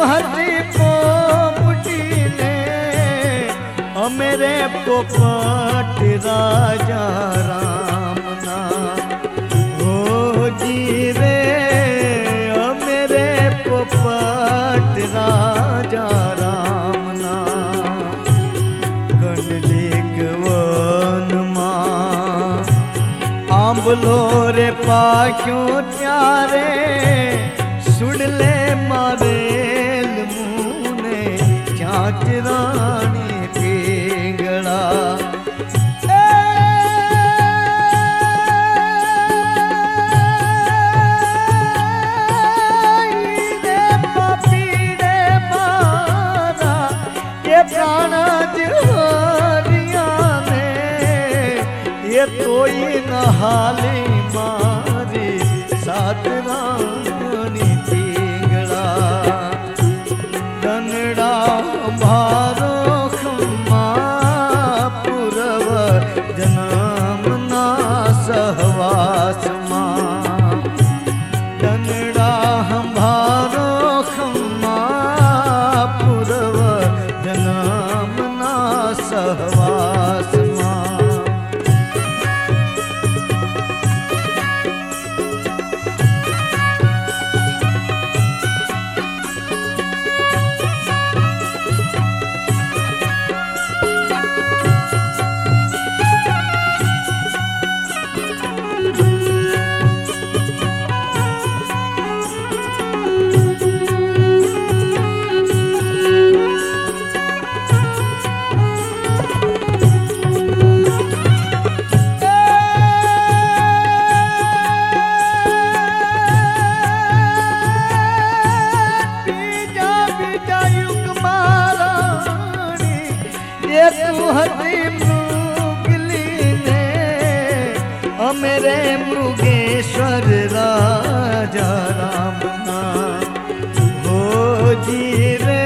पो पोपटी ने अमेरे पोपट राजा राम नाम। हो जी रे, अमेरे पोपट राजा राम नाम। कनलिक वन माँ आंबलो रे पाक्यों त्यारे सुन ले सहवास सुहती मुगलीने अमरे मुगेश्वर राजा राम हो जी रे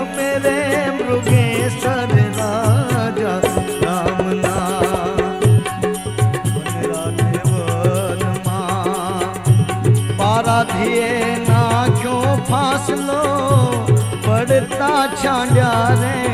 अमरे मुगेश्वर राजा राम पारा दिए ना क्यों फासलो पड़ता छांडा रे।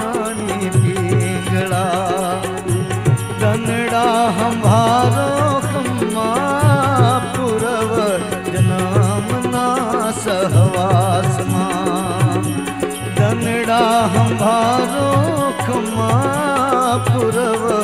હંભારો ખમ્મા પુરવ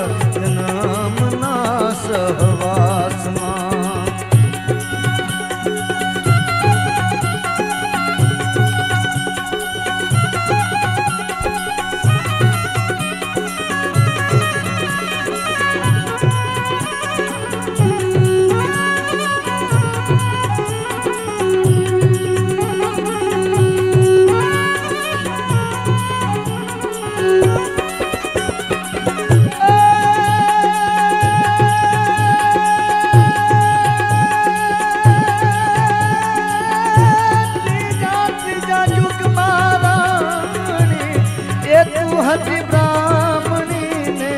हति ब्राह्मणी ने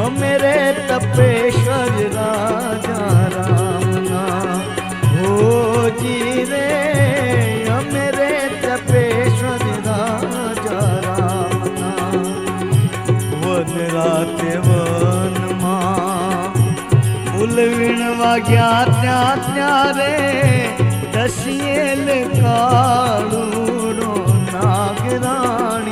ओ मेरे तपेश्वर राजा राम ना हो जी रे, ओ मेरे तपेश्वर राजा राम ना वन राते वन उलविण वाग्या त्या त्या रे दसियल काळू नागराणी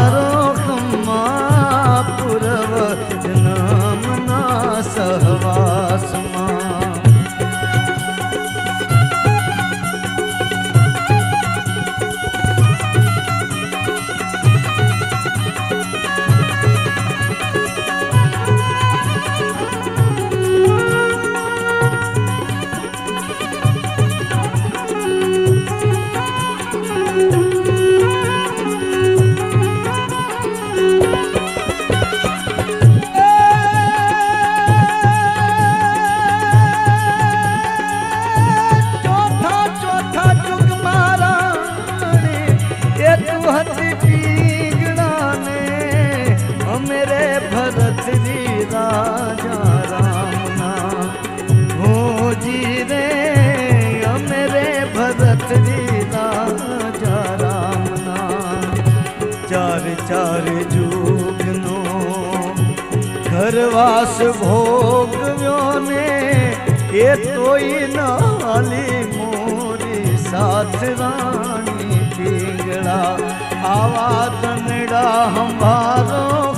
શ્વાસ ભોગવ્યો ને એ તોય નાલી મોરી સાથ રાણી પીંગળા. આવા તનડા હંભારો